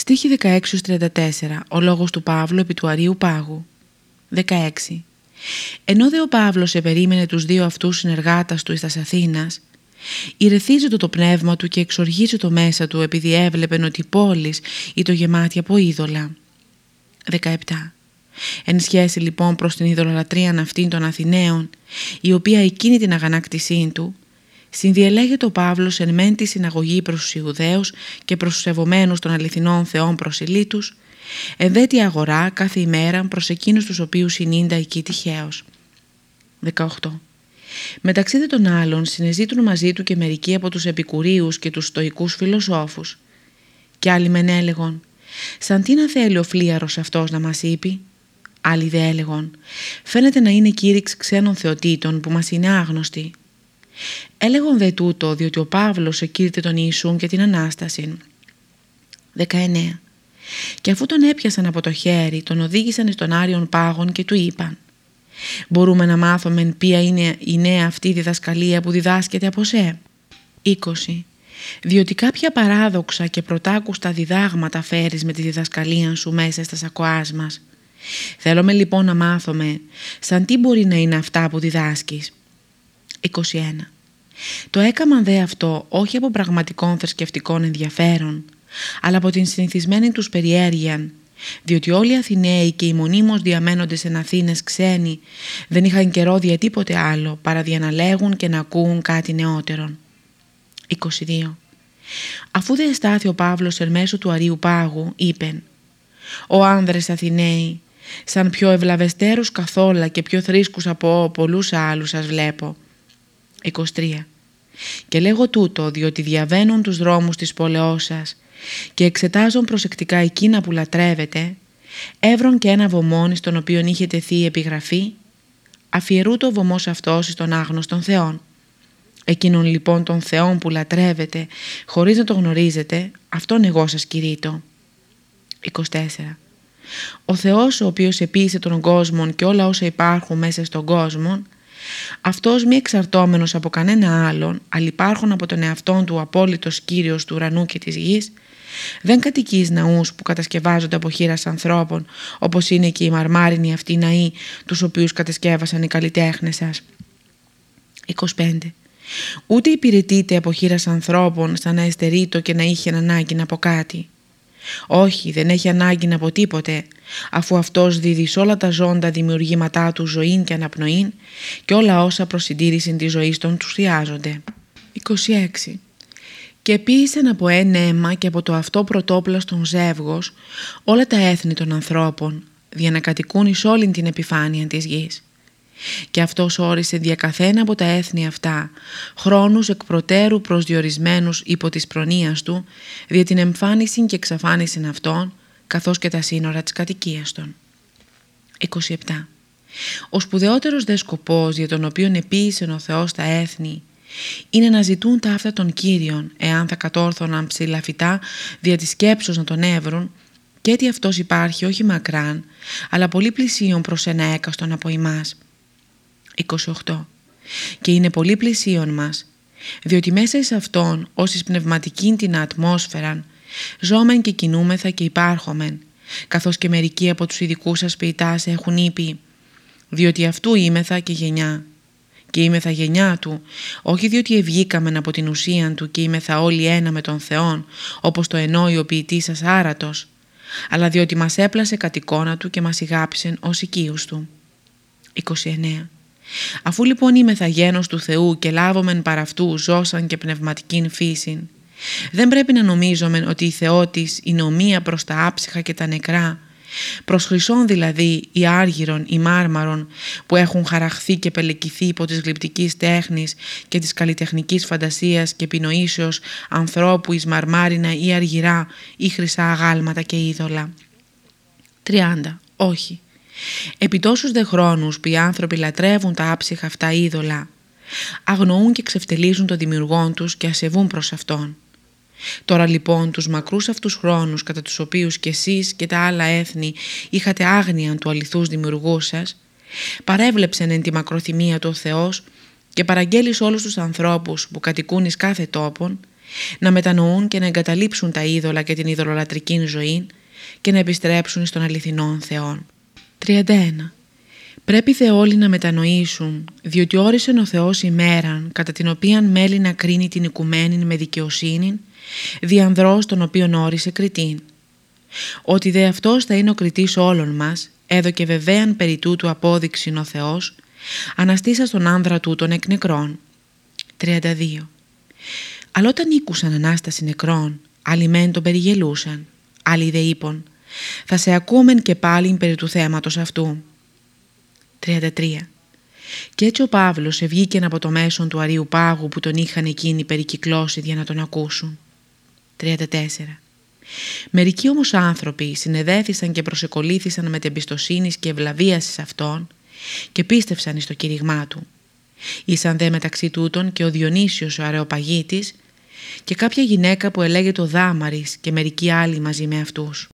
Στοίχη 16-34 Ο λόγος του Παύλου επί του Αρίου Πάγου 16 Ενώ δε ο Παύλος επερίμενε τους δύο αυτούς συνεργάτας του εις τας Αθήνας Ηρεθίζεται το πνεύμα του και εξοργίζει το μέσα του επειδή έβλεπεν ότι η πόλης ήταν γεμάτη από είδωλα. 17. Εν σχέση λοιπόν προς την ειδωλολατρία αυτήν των Αθηναίων, η οποία εκείνη την αγανάκτησή του, συνδιελέγεται ο Παύλος εν μεν τη συναγωγή προς τους Ιουδαίους και προς τους ευωμένους των αληθινών θεών προσιλήτους, εν δε τη αγορά κάθε ημέρα προς εκείνους τους οποίους συνήντα εκεί τυχαίως. 18. Μεταξύ δε των άλλων συνεζήτουν μαζί του και μερικοί από τους επικουρίους και τους στοικούς φιλοσόφους. Και άλλοι μεν έλεγον «Σαν τι να θέλει ο φλίαρος αυτός να μας είπε» Άλλοι δε έλεγον «Φαίνεται να είναι κήρυξ ξένων θεοτήτων που μας είναι άγνωστοι». Έλεγον δε τούτο διότι ο Παύλος εκείρεται τον Ιησούν και την Ανάσταση. 19. Και αφού τον έπιασαν από το χέρι, τον οδήγησαν στον Άριον Πάγον και του είπαν Μπορούμε να μάθουμε ποια είναι η νέα αυτή διδασκαλία που διδάσκεται από σε. 20. Διότι κάποια παράδοξα και πρωτάκουστα διδάγματα φέρεις με τη διδασκαλία σου μέσα στα σακοάς μας. Θέλουμε λοιπόν να μάθουμε σαν τι μπορεί να είναι αυτά που διδάσκεις. 21. Το έκαμαν δε αυτό όχι από πραγματικών θρησκευτικών ενδιαφέρον, αλλά από την συνηθισμένη τους περιέργεια διότι όλοι οι Αθηναίοι και οι μονίμως διαμένοντες εν Αθήνες ξένοι δεν είχαν καιρό δια τίποτε άλλο παρά δια να λέγουν και να ακούουν κάτι νεότερον. 22. Αφού δεν στάθη ο Παύλος εν μέσω του Αρίου Πάγου, είπεν «Ο άνδρες Αθηναίοι, σαν πιο ευλαβεστέρους καθόλα και πιο θρήσκους από πολλούς άλλους σας βλέπω». 23. Και λέγω τούτο διότι διαβαίνουν τους δρόμους της πόλεώς σας και εξετάζουν προσεκτικά εκείνα που λατρεύετε, έβρον και ένα βωμόνι στον οποίο είχε τεθεί η επιγραφή, αφιερού το βωμός αυτός στον άγνωστον Θεών. Εκείνον λοιπόν των Θεών που λατρεύετε χωρίς να το γνωρίζετε, αυτόν εγώ σας κηρύττω. 24. Ο Θεός ο οποίος επίησε τον κόσμο και όλα όσα υπάρχουν μέσα στον κόσμο, αυτός μη εξαρτώμενος από κανένα άλλον, αλλά υπάρχουν από τον εαυτόν του απόλυτος Κύριος του ουρανού και της γης, δεν κατοικείς ναούς που κατασκευάζονται από χείρας ανθρώπων, όπως είναι και οι μαρμάρινοι αυτοί ναοί, τους οποίους κατασκεύασαν οι καλλιτέχνες σας. 25. Ούτε υπηρετείτε από χείρας ανθρώπων σαν να εστερείτο και να είχε ανάγκη από κάτι. Όχι, δεν έχει ανάγκη από τίποτε, αφού αυτός δίδει σε όλα τα ζώντα δημιουργήματά του ζωήν και αναπνοήν και όλα όσα προς συντήρηση της ζωής των τους χρειάζονται. 26 και ποίησαν από ένα αίμα και από το αυτό πρωτόπλαστον ζεύγος όλα τα έθνη των ανθρώπων, για να κατοικούν εις όλη την επιφάνεια της γης. Και αυτός όρισε διακαθένα από τα έθνη αυτά, χρόνους εκ προτέρου προσδιορισμένους υπό της προνοίας του, δια την εμφάνιση και εξαφάνιση αυτών, καθώς και τα σύνορα της κατοικίας των. 27. Ο σπουδαιότερος δε σκοπός για τον οποίο επίησε ο Θεός τα έθνη είναι να ζητούν τα αυτά των Κύριων, εάν θα κατόρθωναν ψηλαφιτά δια της σκέψος να τον έβρουν, και ότι αυτός υπάρχει όχι μακράν, αλλά πολύ πλησίον προς ένα έκαστον από εμάς. 28. Και είναι πολύ πλησίον μας, διότι μέσα εις αυτόν, ως πνευματική την ατμόσφαιρα, ζώμεν και κινούμεθα και υπάρχομεν, καθώς και μερικοί από τους ειδικούς σας ποιητάς έχουν είπε, διότι αυτού είμεθα και γενιά και είμαι θα γενιά του, όχι διότι ευγήκαμεν από την ουσία του και είμαι θα όλοι ένα με τον Θεόν, όπως το εννοεί ο ποιητής σας άρατος, αλλά διότι μας έπλασε κατ' εικόνα του και μας ηγάψεν ως οικείους του. 29. Αφού λοιπόν είμαι θα γένος του Θεού και λάβομεν παρά αυτού ζώσαν και πνευματικήν φύσιν, δεν πρέπει να νομίζομεν ότι η Θεότης είναι ομοία προς τα άψυχα και τα νεκρά, Προς χρυσόν δηλαδή ή άργυρον ή μάρμαρον που έχουν χαραχθεί και πελεκυθεί υπό της γλυπτικής τέχνης και της καλλιτεχνικής φαντασίας και επινοήσεως ανθρώπου εις μαρμάρινα ή αργυρά ή χρυσά αγάλματα και είδωλα. 30. Όχι. Επί τόσους δε χρόνους που οι άνθρωποι λατρεύουν τα άψυχα αυτά είδωλα, αγνοούν και ξεφτελίζουν το δημιουργόν τους και ασεβούν προς Αυτόν. Τώρα λοιπόν τους μακρούς αυτούς χρόνους κατά τους οποίους και εσείς και τα άλλα έθνη είχατε άγνοια του αληθούς δημιουργού σας, παρέβλεψεν εν τη μακροθυμία του ο Θεός και παραγγέλεις όλους τους ανθρώπους που κατοικούν εις κάθε τόπον να μετανοούν και να εγκαταλείψουν τα είδωλα και την ειδωλολατρική ζωή και να επιστρέψουν στον αληθινό Θεό. 31. Πρέπει θε όλοι να μετανοήσουν, διότι όρισε ο Θεός ημέραν, κατά την οποία μέλη να κρίνει την οικουμένη με δικαιοσύνη, διανδρός τον οποίον όρισε κριτήν. Ότι δε αυτός θα είναι ο κριτής όλων μας, έδωκε βεβαίαν περί τούτου απόδειξη ο Θεός, αναστήσα στον άνδρα του των εκ νεκρών. 32. Αλλά όταν ήκουσαν Ανάσταση νεκρών, άλλοι μεν τον περιγελούσαν, άλλοι δε είπαν, θα σε ακούμεν και πάλι περί του θέματος αυτού. 33. Και έτσι ο Παύλος ευγήκε από το μέσον του Αρίου Πάγου που τον είχαν εκείνοι περικυκλώσει για να τον ακούσουν. 34. Μερικοί όμως άνθρωποι συνεδέθησαν και προσεκολήθησαν με την εμπιστοσύνη και ευλαβίασης σε αυτόν και πίστευσαν στο κήρυγμά του. Ήσαν δε μεταξύ τούτων και ο Διονύσιος ο Αρεοπαγίτης και κάποια γυναίκα που ελέγεται ο Δάμαρης και μερικοί άλλοι μαζί με αυτούς.